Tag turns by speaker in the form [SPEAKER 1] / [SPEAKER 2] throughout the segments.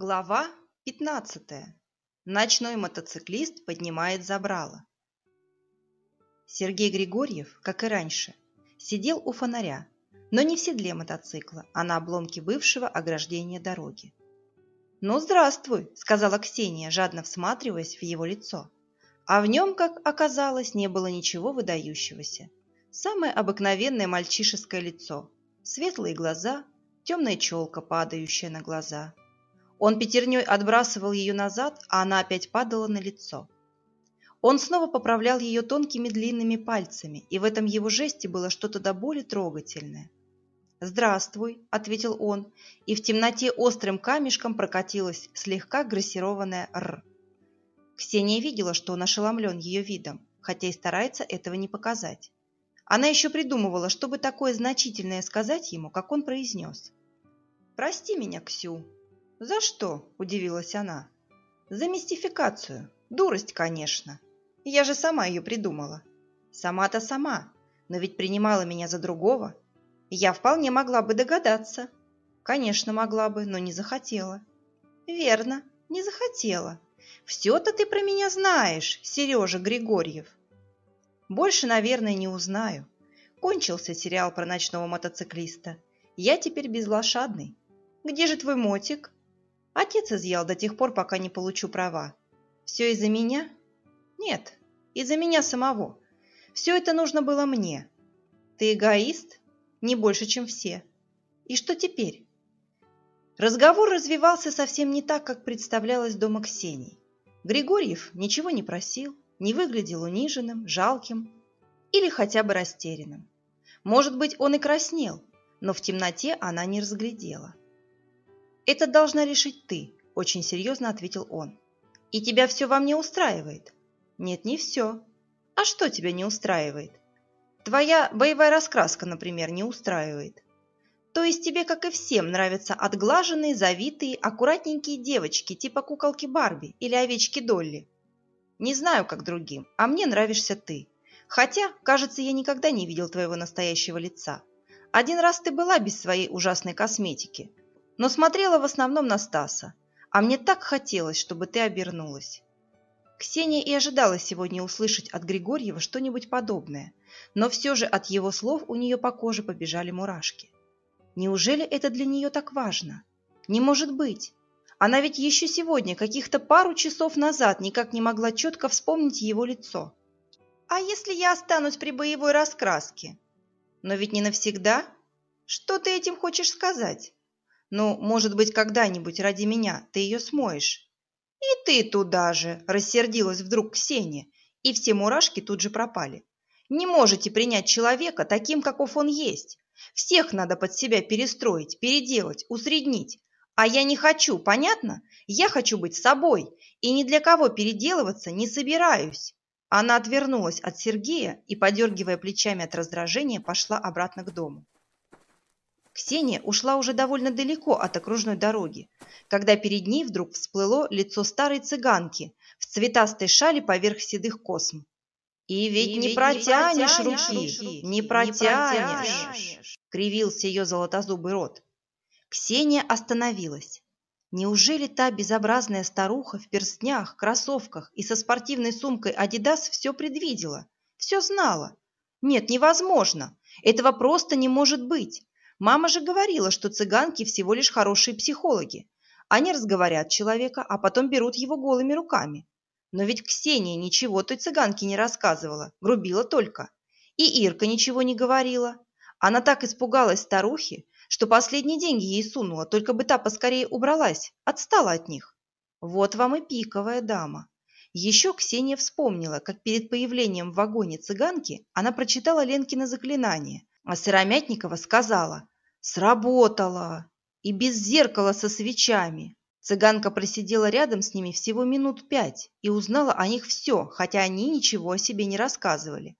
[SPEAKER 1] Глава 15. Ночной мотоциклист поднимает забрало. Сергей Григорьев, как и раньше, сидел у фонаря, но не в седле мотоцикла, а на обломке бывшего ограждения дороги. «Ну, здравствуй», — сказала Ксения, жадно всматриваясь в его лицо. А в нем, как оказалось, не было ничего выдающегося. Самое обыкновенное мальчишеское лицо. Светлые глаза, темная челка, падающая на глаза. Он пятерней отбрасывал ее назад, а она опять падала на лицо. Он снова поправлял ее тонкими длинными пальцами, и в этом его жесте было что-то до боли трогательное. «Здравствуй», — ответил он, и в темноте острым камешком прокатилась слегка грассированная «р». Ксения видела, что он ошеломлен ее видом, хотя и старается этого не показать. Она еще придумывала, чтобы такое значительное сказать ему, как он произнес. «Прости меня, Ксю». «За что?» – удивилась она. «За мистификацию. Дурость, конечно. Я же сама ее придумала. Сама-то сама, но ведь принимала меня за другого. Я вполне могла бы догадаться. Конечно, могла бы, но не захотела. Верно, не захотела. Все-то ты про меня знаешь, Сережа Григорьев. Больше, наверное, не узнаю. Кончился сериал про ночного мотоциклиста. Я теперь безлошадный. Где же твой мотик? Отец изъял до тех пор, пока не получу права. Все из-за меня? Нет, из-за меня самого. Все это нужно было мне. Ты эгоист? Не больше, чем все. И что теперь? Разговор развивался совсем не так, как представлялось дома Ксении. Григорьев ничего не просил, не выглядел униженным, жалким или хотя бы растерянным. Может быть, он и краснел, но в темноте она не разглядела. «Это должна решить ты», – очень серьезно ответил он. «И тебя все во мне устраивает?» «Нет, не все. А что тебя не устраивает?» «Твоя боевая раскраска, например, не устраивает. То есть тебе, как и всем, нравятся отглаженные, завитые, аккуратненькие девочки, типа куколки Барби или овечки Долли. Не знаю, как другим, а мне нравишься ты. Хотя, кажется, я никогда не видел твоего настоящего лица. Один раз ты была без своей ужасной косметики, но смотрела в основном на Стаса. А мне так хотелось, чтобы ты обернулась. Ксения и ожидала сегодня услышать от Григорьева что-нибудь подобное, но все же от его слов у нее по коже побежали мурашки. Неужели это для нее так важно? Не может быть. Она ведь еще сегодня, каких-то пару часов назад, никак не могла четко вспомнить его лицо. А если я останусь при боевой раскраске? Но ведь не навсегда. Что ты этим хочешь сказать? Ну, может быть, когда-нибудь ради меня ты ее смоешь. И ты туда же, рассердилась вдруг Ксения, и все мурашки тут же пропали. Не можете принять человека таким, каков он есть. Всех надо под себя перестроить, переделать, усреднить. А я не хочу, понятно? Я хочу быть собой, и ни для кого переделываться не собираюсь. Она отвернулась от Сергея и, подергивая плечами от раздражения, пошла обратно к дому. Ксения ушла уже довольно далеко от окружной дороги, когда перед ней вдруг всплыло лицо старой цыганки в цветастой шали поверх седых косм. «И ведь и не, ведь протянешь не протянешь руки, не протянешь!», не протянешь. — кривился ее золотозубый рот. Ксения остановилась. Неужели та безобразная старуха в перстнях, кроссовках и со спортивной сумкой «Адидас» все предвидела, все знала? Нет, невозможно. Этого просто не может быть. Мама же говорила, что цыганки всего лишь хорошие психологи. Они разговорят человека, а потом берут его голыми руками. Но ведь Ксения ничего той цыганке не рассказывала, грубила только. И Ирка ничего не говорила. Она так испугалась старухи, что последние деньги ей сунула, только бы та поскорее убралась, отстала от них. Вот вам и пиковая дама. Еще Ксения вспомнила, как перед появлением в вагоне цыганки она прочитала Ленкино заклинание, а Сыромятникова сказала «Сработало!» и без зеркала со свечами. Цыганка просидела рядом с ними всего минут пять и узнала о них все, хотя они ничего о себе не рассказывали.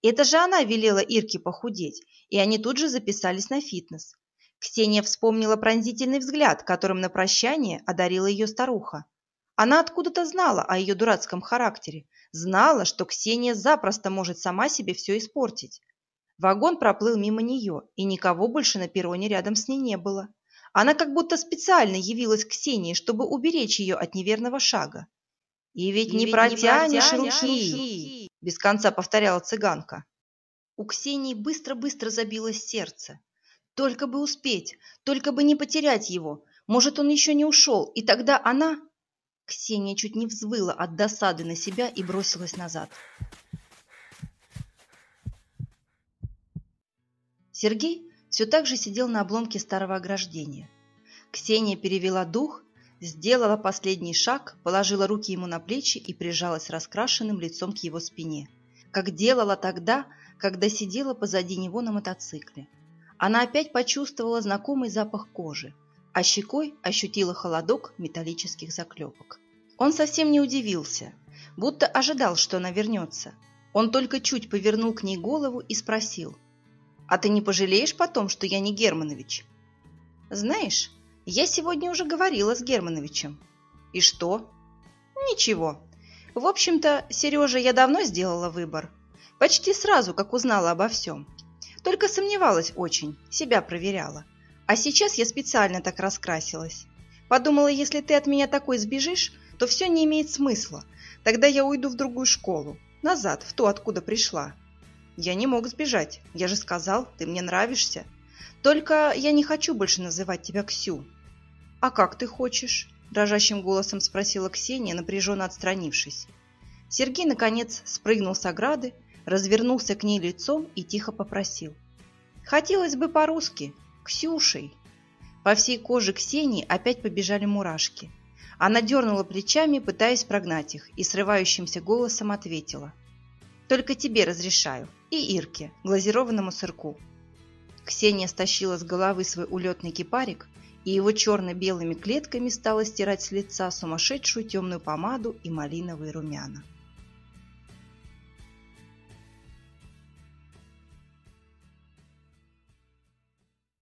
[SPEAKER 1] Это же она велела Ирке похудеть, и они тут же записались на фитнес. Ксения вспомнила пронзительный взгляд, которым на прощание одарила ее старуха. Она откуда-то знала о ее дурацком характере, знала, что Ксения запросто может сама себе все испортить. Вагон проплыл мимо нее, и никого больше на перроне рядом с ней не было. Она как будто специально явилась к Ксении, чтобы уберечь ее от неверного шага. «И ведь, и не, ведь протянешь не протянешь руки!», руки – без конца повторяла цыганка. У Ксении быстро-быстро забилось сердце. Только бы успеть, только бы не потерять его. Может, он еще не ушел, и тогда она... Ксения чуть не взвыла от досады на себя и бросилась назад. Сергей все так же сидел на обломке старого ограждения. Ксения перевела дух, сделала последний шаг, положила руки ему на плечи и прижалась раскрашенным лицом к его спине, как делала тогда, когда сидела позади него на мотоцикле. Она опять почувствовала знакомый запах кожи, а щекой ощутила холодок металлических заклепок. Он совсем не удивился, будто ожидал, что она вернется. Он только чуть повернул к ней голову и спросил, «А ты не пожалеешь потом, что я не Германович?» «Знаешь, я сегодня уже говорила с Германовичем». «И что?» «Ничего. В общем-то, Сережа, я давно сделала выбор. Почти сразу, как узнала обо всем. Только сомневалась очень, себя проверяла. А сейчас я специально так раскрасилась. Подумала, если ты от меня такой сбежишь, то все не имеет смысла. Тогда я уйду в другую школу, назад, в ту, откуда пришла. Я не мог сбежать. Я же сказал, ты мне нравишься. Только я не хочу больше называть тебя Ксю. А как ты хочешь? Дрожащим голосом спросила Ксения, напряженно отстранившись. Сергей, наконец, спрыгнул с ограды, развернулся к ней лицом и тихо попросил. Хотелось бы по-русски, Ксюшей. По всей коже Ксении опять побежали мурашки. Она дернула плечами, пытаясь прогнать их, и срывающимся голосом ответила. «Только тебе разрешаю. И Ирке, глазированному сырку». Ксения стащила с головы свой улетный кипарик, и его черно-белыми клетками стала стирать с лица сумасшедшую темную помаду и малиновые румяна.